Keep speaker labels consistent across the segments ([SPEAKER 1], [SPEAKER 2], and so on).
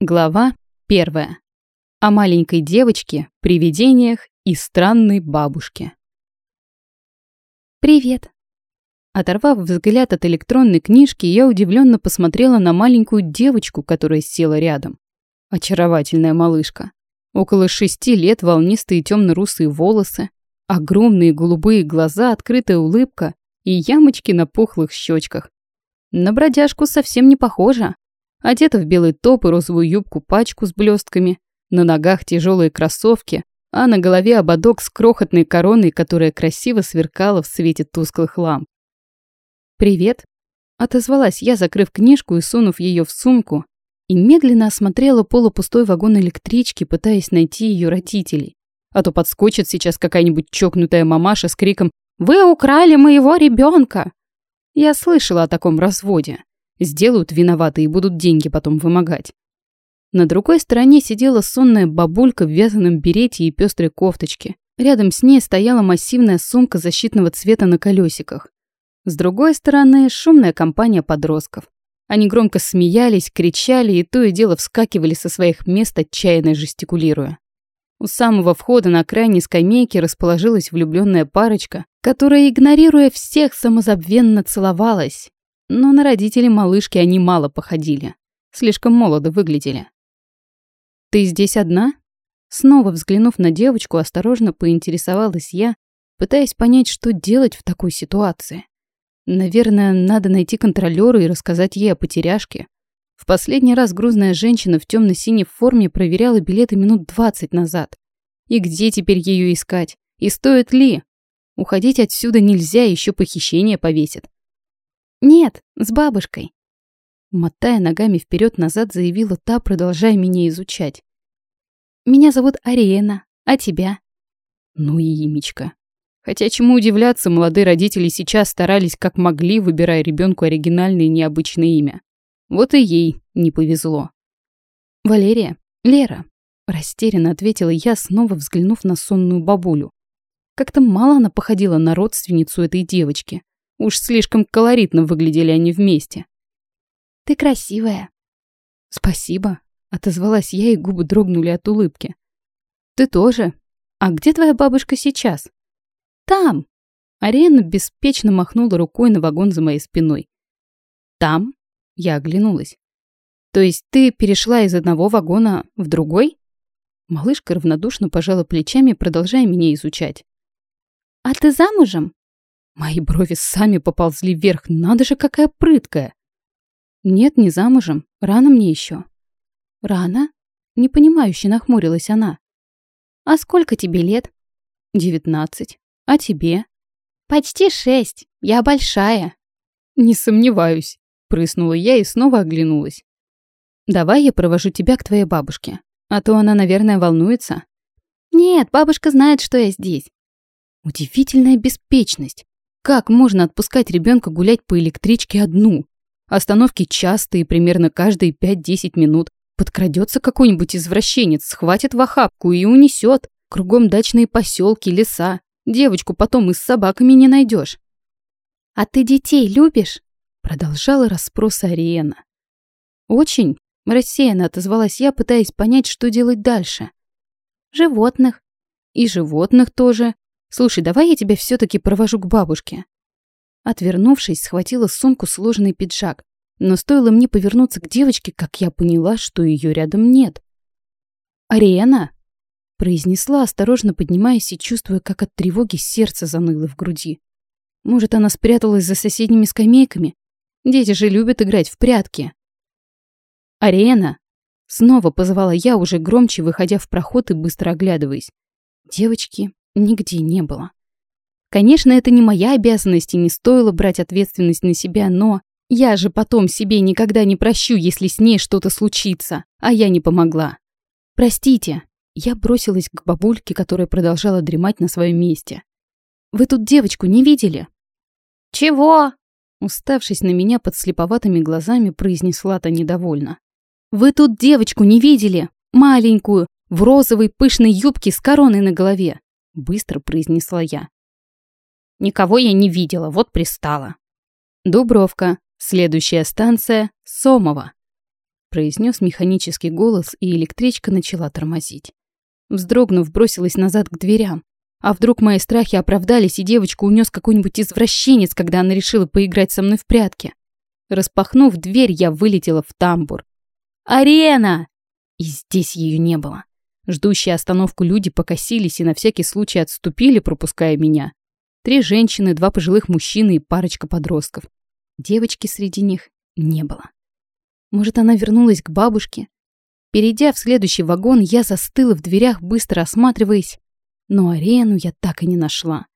[SPEAKER 1] Глава первая. О маленькой девочке, привидениях и странной бабушке.
[SPEAKER 2] «Привет!»
[SPEAKER 1] Оторвав взгляд от электронной книжки, я удивленно посмотрела на маленькую девочку, которая села рядом. Очаровательная малышка. Около шести лет волнистые темно-русые волосы, огромные голубые глаза, открытая улыбка и ямочки на пухлых щечках. На бродяжку совсем не похожа. Одета в белый топ и розовую юбку-пачку с блестками, на ногах тяжелые кроссовки, а на голове ободок с крохотной короной, которая красиво сверкала в свете тусклых ламп. «Привет», — отозвалась я, закрыв книжку и сунув ее в сумку, и медленно осмотрела полупустой вагон электрички, пытаясь найти ее родителей. А то подскочит сейчас какая-нибудь чокнутая мамаша с криком «Вы украли моего ребенка!» Я слышала о таком разводе. Сделают виноваты и будут деньги потом вымогать. На другой стороне сидела сонная бабулька в вязаном берете и пестрой кофточке. Рядом с ней стояла массивная сумка защитного цвета на колесиках. С другой стороны, шумная компания подростков. Они громко смеялись, кричали и то и дело вскакивали со своих мест, отчаянно жестикулируя. У самого входа на крайней скамейке расположилась влюбленная парочка, которая, игнорируя всех, самозабвенно целовалась, но на родителей малышки они мало походили. Слишком молодо выглядели. «Ты здесь одна?» Снова взглянув на девочку, осторожно поинтересовалась я, пытаясь понять, что делать в такой ситуации. Наверное, надо найти контролёра и рассказать ей о потеряшке. В последний раз грузная женщина в темно-синей форме проверяла билеты минут двадцать назад. И где теперь ее искать? И стоит ли? Уходить отсюда нельзя, еще похищение повесит.
[SPEAKER 2] «Нет, с бабушкой».
[SPEAKER 1] Мотая ногами вперед назад заявила та, продолжая меня изучать.
[SPEAKER 2] «Меня зовут Ариена, а тебя?»
[SPEAKER 1] Ну и имечко. Хотя чему удивляться, молодые родители сейчас старались как могли, выбирая ребенку оригинальное необычное имя. Вот и ей не повезло.
[SPEAKER 2] «Валерия, Лера», —
[SPEAKER 1] растерянно ответила я, снова взглянув на сонную бабулю. Как-то мало она походила на родственницу этой девочки. Уж слишком колоритно выглядели они вместе.
[SPEAKER 2] «Ты красивая».
[SPEAKER 1] «Спасибо», — отозвалась я, и губы дрогнули от улыбки. «Ты тоже? А где твоя бабушка сейчас?»
[SPEAKER 2] «Там!»
[SPEAKER 1] Арена беспечно махнула рукой на вагон за моей спиной. «Там?» — я оглянулась. «То есть ты перешла из одного вагона в другой?» Малышка равнодушно пожала плечами, продолжая меня изучать.
[SPEAKER 2] «А ты замужем?»
[SPEAKER 1] Мои брови сами поползли вверх. Надо же, какая прыткая. Нет, не замужем. Рано мне еще.
[SPEAKER 2] Рано?
[SPEAKER 1] Непонимающе нахмурилась она.
[SPEAKER 2] А сколько тебе лет?
[SPEAKER 1] Девятнадцать. А тебе?
[SPEAKER 2] Почти шесть. Я большая.
[SPEAKER 1] Не сомневаюсь. Прыснула я и снова оглянулась. Давай я провожу тебя к твоей бабушке. А то она, наверное, волнуется.
[SPEAKER 2] Нет, бабушка знает, что я здесь.
[SPEAKER 1] Удивительная беспечность. Как можно отпускать ребенка гулять по электричке одну? Остановки частые, примерно каждые 5-10 минут. Подкрадется какой-нибудь извращенец, схватит в охапку и унесет. Кругом дачные поселки, леса. Девочку потом и с собаками не найдешь.
[SPEAKER 2] «А ты детей любишь?»
[SPEAKER 1] Продолжала расспрос Ариена. «Очень?» – рассеянно отозвалась я, пытаясь понять, что делать дальше.
[SPEAKER 2] «Животных».
[SPEAKER 1] «И животных тоже. Слушай, давай я тебя все-таки провожу к бабушке. Отвернувшись, схватила сумку сложенный пиджак, но стоило мне повернуться к девочке, как я поняла, что ее рядом нет. «Ариэна!» — произнесла, осторожно поднимаясь и чувствуя, как от тревоги сердце заныло в груди. Может, она спряталась за соседними скамейками? Дети же любят играть в прятки. «Ариэна!» — снова позвала я, уже громче, выходя в проход и быстро оглядываясь. Девочки нигде не было. Конечно, это не моя обязанность и не стоило брать ответственность на себя, но я же потом себе никогда не прощу, если с ней что-то случится, а я не помогла. Простите. Я бросилась к бабульке, которая продолжала дремать на своем месте. Вы тут девочку не видели?
[SPEAKER 2] Чего?
[SPEAKER 1] Уставшись на меня под слеповатыми глазами, произнесла та недовольно. Вы тут девочку не видели? Маленькую, в розовой пышной юбке с короной на голове быстро произнесла я.
[SPEAKER 2] Никого я не видела, вот пристала.
[SPEAKER 1] Дубровка. Следующая станция Сомова. произнес механический голос, и электричка начала тормозить. Вздрогнув, бросилась назад к дверям. А вдруг мои страхи оправдались, и девочку унес какой-нибудь извращенец, когда она решила поиграть со мной в прятки. Распахнув дверь, я вылетела в тамбур. «Арена!» И здесь ее не было. Ждущие остановку люди покосились и на всякий случай отступили, пропуская меня. Три женщины, два пожилых мужчины и парочка подростков. Девочки среди них не было. Может, она вернулась к бабушке? Перейдя в следующий вагон, я застыла в дверях, быстро осматриваясь. Но арену я так и не нашла.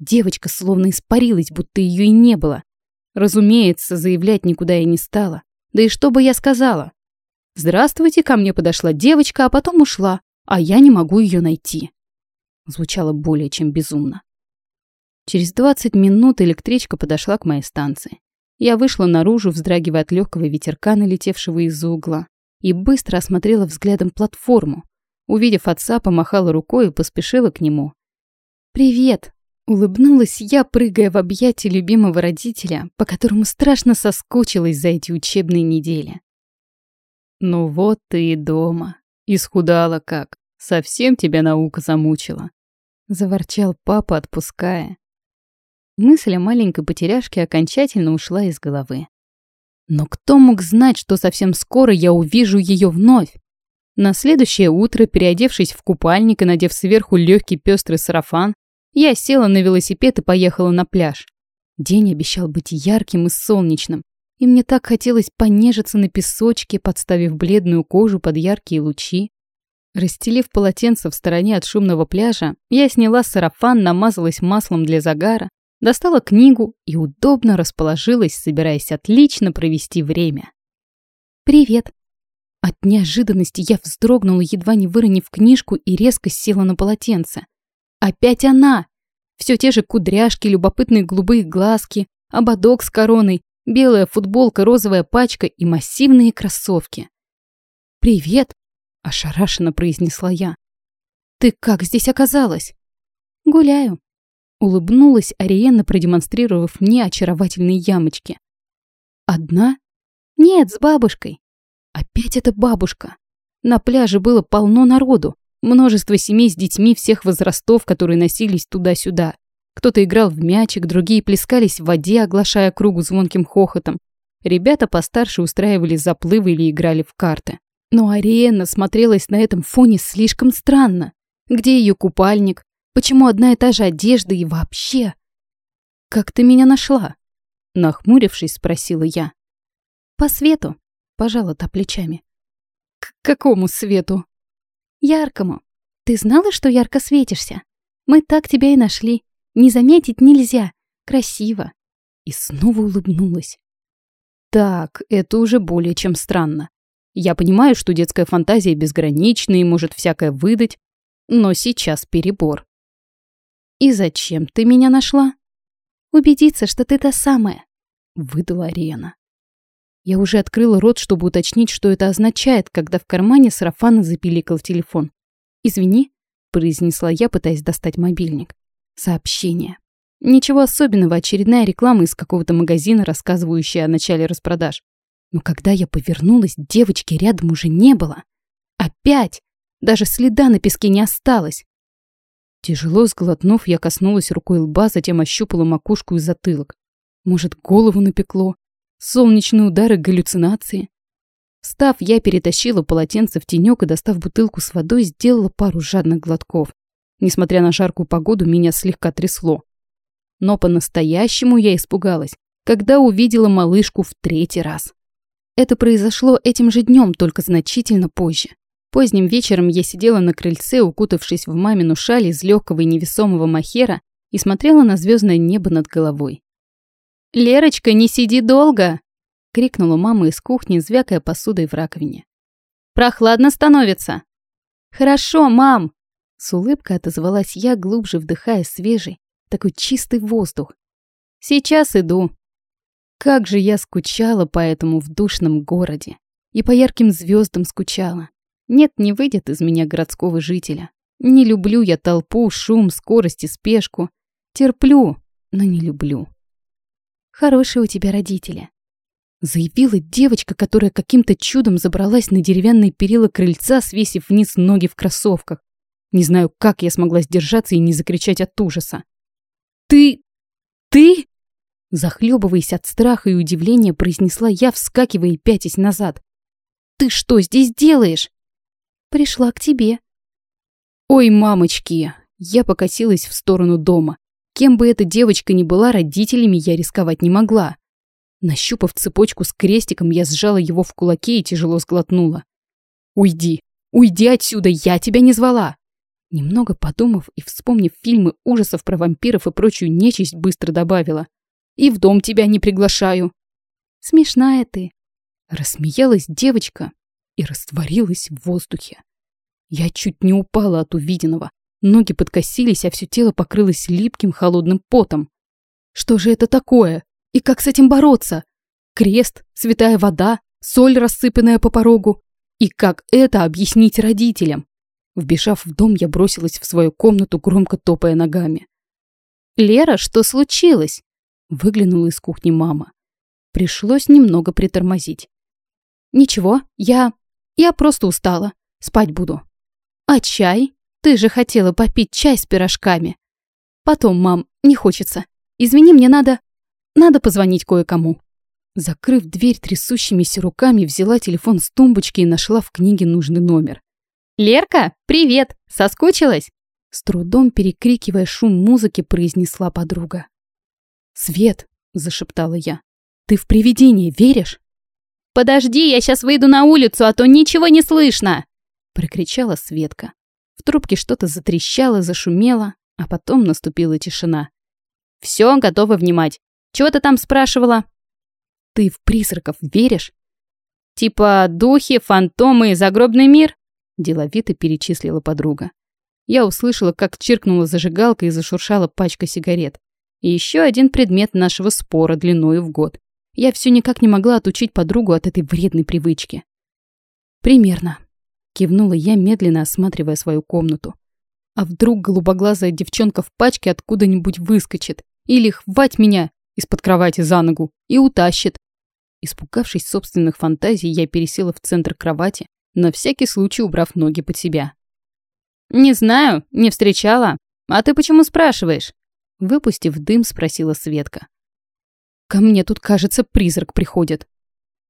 [SPEAKER 1] Девочка словно испарилась, будто ее и не было. Разумеется, заявлять никуда я не стала. Да и что бы я сказала? «Здравствуйте, ко мне подошла девочка, а потом ушла, а я не могу ее найти». Звучало более чем безумно. Через 20 минут электричка подошла к моей станции. Я вышла наружу, вздрагивая от легкого ветерка, налетевшего из-за угла, и быстро осмотрела взглядом платформу. Увидев отца, помахала рукой и поспешила к нему. «Привет!» — улыбнулась я, прыгая в объятия любимого родителя, по которому страшно соскучилась за эти учебные недели. «Ну вот ты и дома. Исхудала как. Совсем тебя наука замучила», — заворчал папа, отпуская. Мысль о маленькой потеряшке окончательно ушла из головы. Но кто мог знать, что совсем скоро я увижу ее вновь? На следующее утро, переодевшись в купальник и надев сверху легкий пестрый сарафан, я села на велосипед и поехала на пляж. День обещал быть ярким и солнечным, и мне так хотелось понежиться на песочке, подставив бледную кожу под яркие лучи. Расстелив полотенце в стороне от шумного пляжа, я сняла сарафан, намазалась маслом для загара, достала книгу и удобно расположилась, собираясь отлично провести время. «Привет!» От неожиданности я вздрогнула, едва не выронив книжку и резко села на полотенце. Опять она! Все те же кудряшки, любопытные голубые глазки, ободок с короной, белая футболка, розовая пачка и массивные кроссовки. «Привет!» – ошарашенно произнесла я. «Ты как здесь оказалась?» «Гуляю», Улыбнулась Ариена, продемонстрировав мне очаровательные ямочки. «Одна?» «Нет, с бабушкой». «Опять эта бабушка». На пляже было полно народу. Множество семей с детьми всех возрастов, которые носились туда-сюда. Кто-то играл в мячик, другие плескались в воде, оглашая кругу звонким хохотом. Ребята постарше устраивали заплывы или играли в карты. Но Ариена смотрелась на этом фоне слишком странно. Где ее купальник? Почему одна и та же одежда и вообще? Как ты меня нашла? Нахмурившись, спросила я. По свету, пожала та плечами. К какому свету? Яркому. Ты знала, что ярко светишься? Мы так тебя и нашли. Не заметить нельзя. Красиво. И снова улыбнулась. Так, это уже более чем странно. Я понимаю, что детская фантазия безгранична и может всякое выдать, но сейчас перебор. «И зачем ты меня нашла?» «Убедиться, что ты та самая», — выдала Ариена. Я уже открыла рот, чтобы уточнить, что это означает, когда в кармане сарафана запиликал телефон. «Извини», — произнесла я, пытаясь достать мобильник. Сообщение. Ничего особенного, очередная реклама из какого-то магазина, рассказывающая о начале распродаж. Но когда я повернулась, девочки рядом уже не было. Опять! Даже следа на песке не осталось. Тяжело сглотнув, я коснулась рукой лба, затем ощупала макушку и затылок. Может, голову напекло? Солнечные удары, галлюцинации? Встав, я перетащила полотенце в тенек и, достав бутылку с водой, сделала пару жадных глотков. Несмотря на жаркую погоду, меня слегка трясло. Но по-настоящему я испугалась, когда увидела малышку в третий раз. Это произошло этим же днем, только значительно позже. Поздним вечером я сидела на крыльце, укутавшись в мамину шаль из легкого и невесомого махера, и смотрела на звездное небо над головой. «Лерочка, не сиди долго!» — крикнула мама из кухни, звякая посудой в раковине. «Прохладно становится!» «Хорошо, мам!» С улыбкой отозвалась я, глубже вдыхая свежий, такой чистый воздух. «Сейчас иду!» Как же я скучала по этому в душном городе. И по ярким звездам скучала. Нет, не выйдет из меня городского жителя. Не люблю я толпу, шум, скорость и спешку. Терплю, но не люблю. Хорошие у тебя родители. Заявила девочка, которая каким-то чудом забралась на деревянные перила крыльца, свесив вниз ноги в кроссовках. Не знаю, как я смогла сдержаться и не закричать от ужаса. «Ты... ты...» Захлебываясь от страха и удивления, произнесла я, вскакивая и пятясь назад. «Ты что здесь делаешь?»
[SPEAKER 2] «Пришла к тебе».
[SPEAKER 1] «Ой, мамочки!» Я покосилась в сторону дома. Кем бы эта девочка ни была, родителями я рисковать не могла. Нащупав цепочку с крестиком, я сжала его в кулаке и тяжело сглотнула. «Уйди! Уйди отсюда! Я тебя не звала!» Немного подумав и вспомнив фильмы ужасов про вампиров и прочую нечисть, быстро добавила. «И в дом тебя не приглашаю!»
[SPEAKER 2] «Смешная ты!»
[SPEAKER 1] Рассмеялась девочка и растворилась в воздухе. Я чуть не упала от увиденного. Ноги подкосились, а все тело покрылось липким холодным потом. Что же это такое? И как с этим бороться? Крест, святая вода, соль, рассыпанная по порогу. И как это объяснить родителям? Вбежав в дом, я бросилась в свою комнату, громко топая ногами.
[SPEAKER 2] «Лера, что случилось?»
[SPEAKER 1] Выглянула из кухни мама. Пришлось немного притормозить. «Ничего, я... я просто устала. Спать буду».
[SPEAKER 2] «А чай? Ты же хотела попить чай с пирожками».
[SPEAKER 1] «Потом, мам, не хочется. Извини, мне надо...» Надо позвонить кое-кому. Закрыв дверь трясущимися руками, взяла телефон с тумбочки и нашла в книге нужный номер.
[SPEAKER 2] «Лерка, привет! Соскучилась?»
[SPEAKER 1] С трудом перекрикивая шум музыки, произнесла подруга. «Свет!» – зашептала я. «Ты в привидение веришь?»
[SPEAKER 2] «Подожди, я сейчас выйду на улицу, а то ничего не слышно!»
[SPEAKER 1] – прокричала Светка. В трубке что-то затрещало, зашумело, а потом наступила тишина.
[SPEAKER 2] «Все, готова внимать. Чего ты там спрашивала?»
[SPEAKER 1] «Ты в призраков веришь?»
[SPEAKER 2] «Типа духи, фантомы и загробный мир?»
[SPEAKER 1] Деловито перечислила подруга. Я услышала, как чиркнула зажигалка и зашуршала пачка сигарет. И еще один предмет нашего спора длиною в год. Я все никак не могла отучить подругу от этой вредной привычки. «Примерно», — кивнула я, медленно осматривая свою комнату. «А вдруг голубоглазая девчонка в пачке откуда-нибудь выскочит? Или хвать меня, из-под кровати за ногу и утащит. Испугавшись собственных фантазий, я пересела в центр кровати, на всякий случай убрав ноги под себя.
[SPEAKER 2] «Не знаю, не встречала. А ты почему спрашиваешь?»
[SPEAKER 1] Выпустив дым, спросила Светка. «Ко мне тут, кажется, призрак приходит».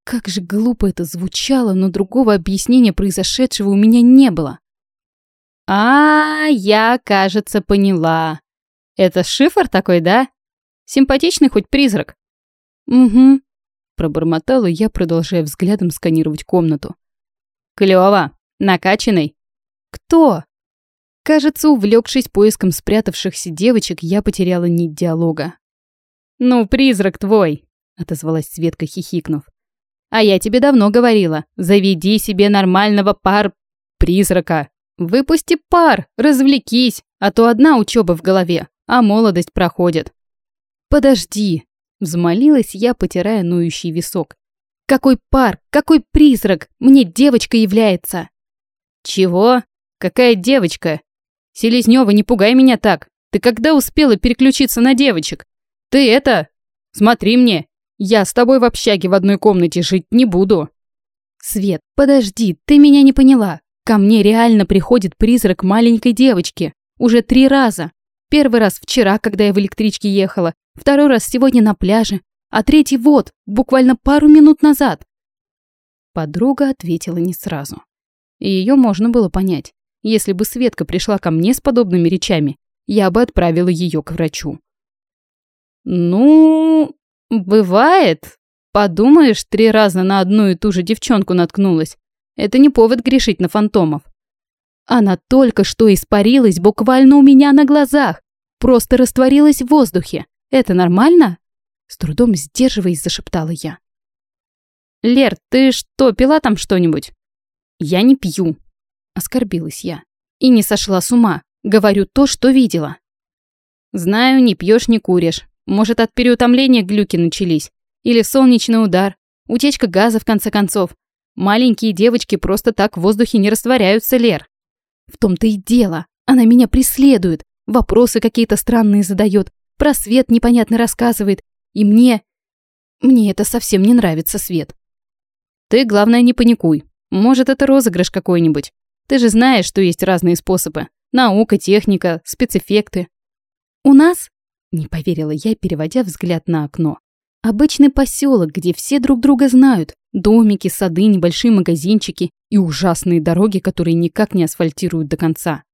[SPEAKER 1] Как же глупо это звучало, но другого объяснения произошедшего у меня не было.
[SPEAKER 2] «А, я, кажется, поняла. Это шифр такой, да? Симпатичный хоть призрак?»
[SPEAKER 1] «Угу», — пробормотала я, продолжая взглядом сканировать комнату.
[SPEAKER 2] «Клёво! Накачанный!»
[SPEAKER 1] «Кто?» Кажется, увлекшись поиском спрятавшихся девочек, я потеряла нить диалога.
[SPEAKER 2] «Ну, призрак твой!» — отозвалась Светка, хихикнув. «А я тебе давно говорила, заведи себе нормального пар... призрака. Выпусти пар, развлекись, а то одна учеба в голове, а молодость проходит».
[SPEAKER 1] «Подожди!» — взмолилась я, потирая ноющий висок. «Какой пар! Какой призрак! Мне девочка является!»
[SPEAKER 2] «Чего? Какая девочка? Селезнева, не пугай меня так! Ты когда успела переключиться на девочек? Ты это... Смотри мне! Я с тобой в общаге в одной комнате жить не буду!»
[SPEAKER 1] «Свет, подожди, ты меня не поняла. Ко мне реально приходит призрак маленькой девочки. Уже три раза. Первый раз вчера, когда я в электричке ехала, второй раз сегодня на пляже, а третий вот, буквально пару минут назад. Подруга ответила не сразу. И ее можно было понять. Если бы Светка пришла ко мне с подобными речами, я бы отправила ее к врачу.
[SPEAKER 2] «Ну, бывает. Подумаешь, три раза на одну и ту же девчонку наткнулась. Это не повод грешить на фантомов.
[SPEAKER 1] Она только что испарилась буквально у меня на глазах. Просто растворилась в воздухе. Это нормально? С трудом сдерживаясь, зашептала я.
[SPEAKER 2] Лер, ты что, пила там что-нибудь?
[SPEAKER 1] Я не пью. Оскорбилась я. И не сошла с ума. Говорю то, что видела.
[SPEAKER 2] Знаю, не пьешь, не куришь. Может, от переутомления глюки начались. Или солнечный удар. Утечка газа, в конце концов. Маленькие девочки просто так в воздухе не растворяются, Лер.
[SPEAKER 1] В том-то и дело. Она меня преследует. Вопросы какие-то странные задает. Про свет непонятно рассказывает. И мне... Мне это совсем не нравится, Свет.
[SPEAKER 2] Ты, главное, не паникуй. Может, это розыгрыш какой-нибудь. Ты же знаешь, что есть разные способы. Наука, техника, спецэффекты.
[SPEAKER 1] У нас? Не поверила я, переводя взгляд на окно. Обычный поселок, где все друг друга знают. Домики, сады, небольшие магазинчики и ужасные дороги, которые никак не асфальтируют до конца.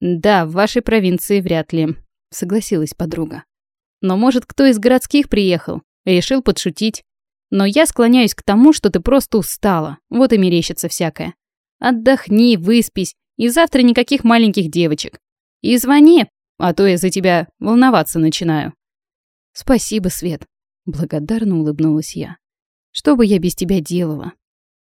[SPEAKER 2] «Да, в вашей провинции вряд ли», — согласилась подруга. «Но, может, кто из городских приехал? Решил подшутить. Но я склоняюсь к тому, что ты просто устала, вот и мерещится всякое. Отдохни, выспись, и завтра никаких маленьких девочек. И звони, а то я за тебя волноваться начинаю».
[SPEAKER 1] «Спасибо, Свет», — благодарно улыбнулась я. «Что бы я без тебя делала?»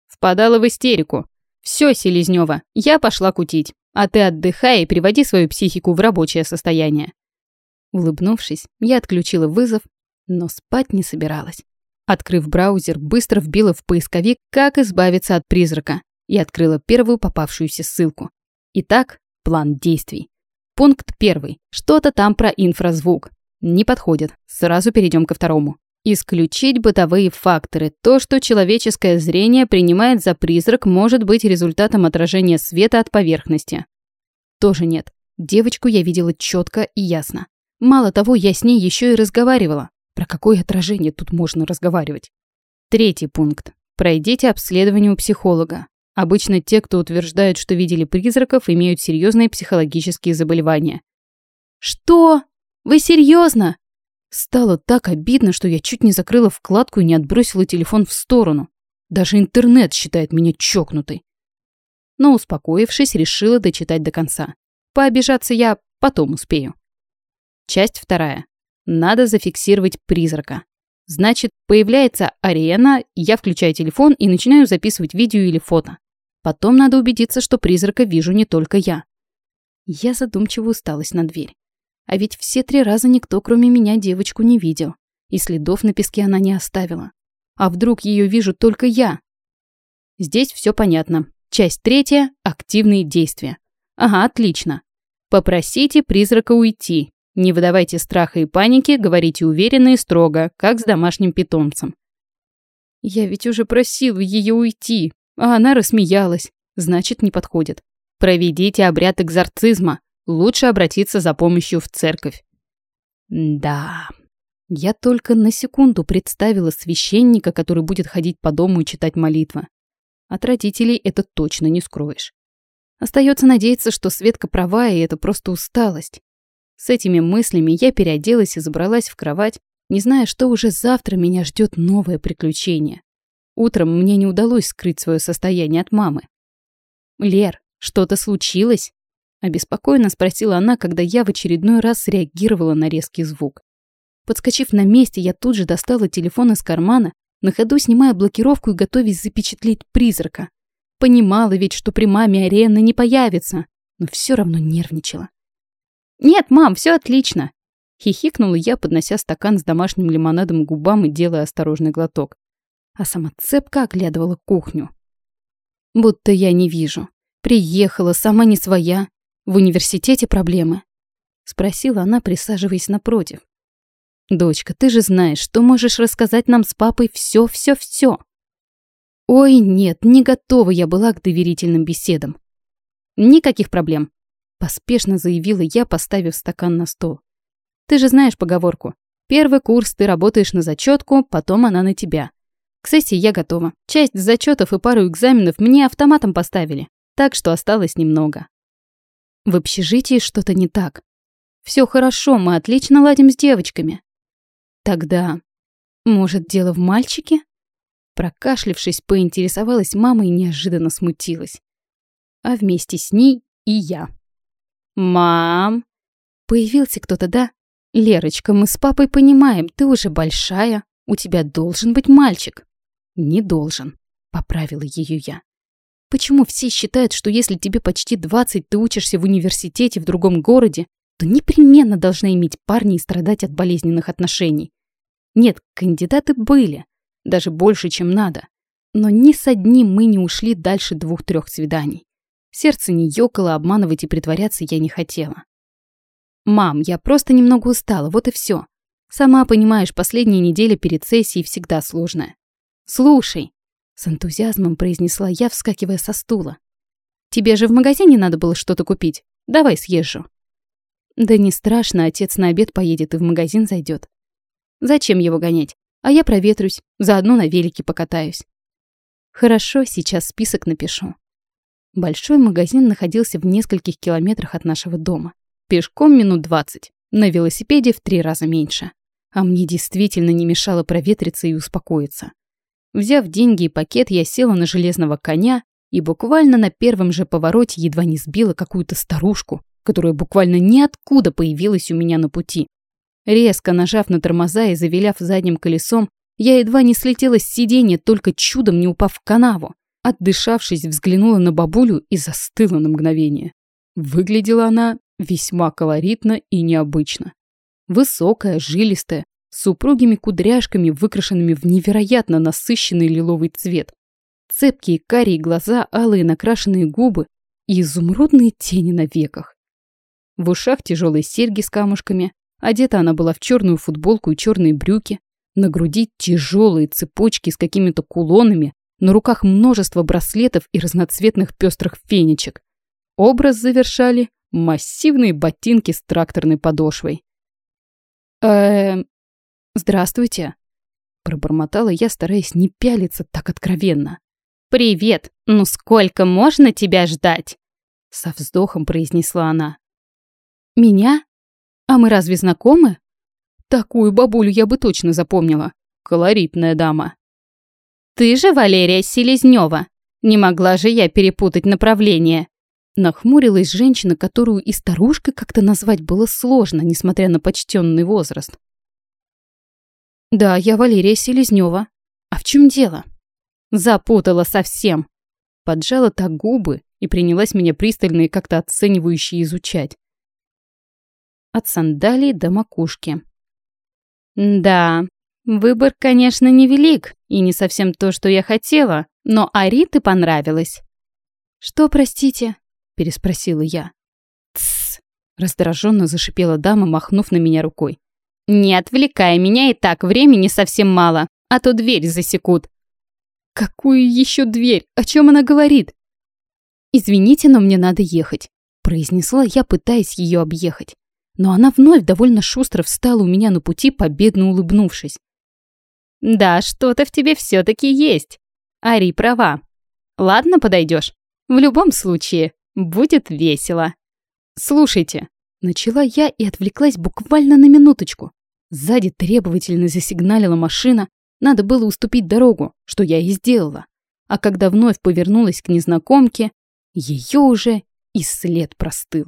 [SPEAKER 2] Впадала в истерику. Все, Селезнева, я пошла кутить, а ты отдыхай и приводи свою психику в рабочее состояние.
[SPEAKER 1] Улыбнувшись, я отключила вызов, но спать не собиралась. Открыв браузер, быстро вбила в поисковик «Как избавиться от призрака» и открыла первую попавшуюся ссылку. Итак, план действий. Пункт первый. Что-то там про инфразвук. Не подходит. Сразу перейдем ко второму. Исключить бытовые факторы. То, что человеческое зрение принимает за призрак, может быть результатом отражения света от поверхности. Тоже нет. Девочку я видела четко и ясно. Мало того, я с ней еще и разговаривала. Про какое отражение тут можно разговаривать? Третий пункт. Пройдите обследование у психолога. Обычно те, кто утверждают, что видели призраков, имеют серьезные психологические заболевания. Что? Вы серьезно? Стало так обидно, что я чуть не закрыла вкладку и не отбросила телефон в сторону. Даже интернет считает меня чокнутой. Но, успокоившись, решила дочитать до конца. Пообижаться я потом успею. Часть вторая. Надо зафиксировать призрака. Значит, появляется арена, я включаю телефон и начинаю записывать видео или фото. Потом надо убедиться, что призрака вижу не только я. Я задумчиво усталась на дверь. А ведь все три раза никто, кроме меня, девочку не видел. И следов на песке она не оставила. А вдруг ее вижу только я? Здесь все понятно. Часть третья – активные действия. Ага, отлично. Попросите призрака уйти. Не выдавайте страха и паники, говорите уверенно и строго, как с домашним питомцем. Я ведь уже просил ее уйти, а она рассмеялась. Значит, не подходит. Проведите обряд экзорцизма лучше обратиться за помощью в церковь. Да, я только на секунду представила священника, который будет ходить по дому и читать молитвы. От родителей это точно не скроешь. Остается надеяться, что Светка права, и это просто усталость. С этими мыслями я переоделась и забралась в кровать, не зная, что уже завтра меня ждет новое приключение. Утром мне не удалось скрыть свое состояние от мамы. «Лер, что-то случилось?» Обеспокоенно спросила она, когда я в очередной раз среагировала на резкий звук. Подскочив на месте, я тут же достала телефон из кармана, на ходу снимая блокировку и готовясь запечатлеть призрака. Понимала ведь, что при маме Ариэна не появится, но все равно нервничала. «Нет, мам, все отлично!» Хихикнула я, поднося стакан с домашним лимонадом к губам и делая осторожный глоток. А сама цепко оглядывала кухню. Будто я не вижу. Приехала, сама не своя, в университете проблемы?» — спросила она, присаживаясь напротив. «Дочка, ты же знаешь, что можешь рассказать нам с папой все-все-все». «Ой, нет, не готова я была к доверительным беседам». «Никаких проблем», — поспешно заявила я, поставив стакан на стол. «Ты же знаешь поговорку. Первый курс ты работаешь на зачетку, потом она на тебя. К сессии я готова. Часть зачетов и пару экзаменов мне автоматом поставили, так что осталось немного. В общежитии что-то не так. Все хорошо, мы отлично ладим с девочками. Тогда, может, дело в мальчике? Прокашлившись, поинтересовалась мама и неожиданно смутилась. А вместе с ней и я. «Мам!» Появился кто-то, да? «Лерочка, мы с папой понимаем, ты уже большая, у тебя должен быть мальчик». «Не должен», — поправила ее я. Почему все считают, что если тебе почти 20, ты учишься в университете в другом городе, то непременно должна иметь парня и страдать от болезненных отношений? Нет, кандидаты были, даже больше, чем надо. Но ни с одним мы не ушли дальше двух-трех свиданий. Сердце не ёкало, обманывать и притворяться я не хотела. «Мам, я просто немного устала, вот и все. Сама понимаешь, последняя неделя перед сессией всегда сложная. Слушай, с энтузиазмом произнесла я, вскакивая со стула. Тебе же в магазине надо было что-то купить. Давай съезжу. Да не страшно, отец на обед поедет и в магазин зайдет. Зачем его гонять? А я проветрусь, заодно на велике покатаюсь. Хорошо, сейчас список напишу. Большой магазин находился в нескольких километрах от нашего дома. Пешком минут двадцать, на велосипеде в три раза меньше. А мне действительно не мешало проветриться и успокоиться. Взяв деньги и пакет, я села на железного коня и буквально на первом же повороте едва не сбила какую-то старушку, которая буквально ниоткуда появилась у меня на пути. Резко нажав на тормоза и завиляв задним колесом, я едва не слетела с сиденья, только чудом не упав в канаву. Отдышавшись, взглянула на бабулю и застыла на мгновение. Выглядела она весьма колоритно и необычно. Высокая, жилистая, с упругими кудряшками, выкрашенными в невероятно насыщенный лиловый цвет. Цепкие карие глаза, алые накрашенные губы и изумрудные тени на веках. В ушах тяжелые серьги с камушками, одета она была в черную футболку и черные брюки, на груди тяжелые цепочки с какими-то кулонами, на руках множество браслетов и разноцветных пестрых фенечек. Образ завершали массивные ботинки с тракторной подошвой. «Эм, здравствуйте», — пробормотала я, стараясь не пялиться так откровенно.
[SPEAKER 2] «Привет! Ну сколько можно тебя ждать?»
[SPEAKER 1] Со вздохом произнесла она. «Меня? А мы разве знакомы?» Такую бабулю я бы точно запомнила. Колоритная дама.
[SPEAKER 2] «Ты же Валерия Селезнева. Не могла же я перепутать направление».
[SPEAKER 1] Нахмурилась женщина, которую и старушкой как-то назвать было сложно, несмотря на почтенный возраст. «Да, я Валерия Селезнева. А в чем дело?»
[SPEAKER 2] Запутала совсем.
[SPEAKER 1] Поджала так губы и принялась меня пристально и как-то оценивающе изучать. От сандалий до макушки.
[SPEAKER 2] Да, выбор, конечно, невелик и не совсем то, что я хотела, но Ари ты понравилась.
[SPEAKER 1] Что, простите? переспросила я.
[SPEAKER 2] Тсс,
[SPEAKER 1] раздраженно зашипела дама, махнув на меня рукой.
[SPEAKER 2] Не отвлекай меня, и так времени совсем мало, а то дверь засекут.
[SPEAKER 1] Какую еще дверь? О чем она говорит? Извините, но мне надо ехать, произнесла я, пытаясь ее объехать. Но она вновь довольно шустро встала у меня на пути, победно улыбнувшись.
[SPEAKER 2] Да, что-то в тебе все-таки есть. Ари права. Ладно, подойдешь. В любом случае, будет весело.
[SPEAKER 1] Слушайте, начала я и отвлеклась буквально на минуточку. Сзади требовательно засигналила машина, надо было уступить дорогу, что я и сделала. А когда вновь повернулась к незнакомке, ее уже и след простыл.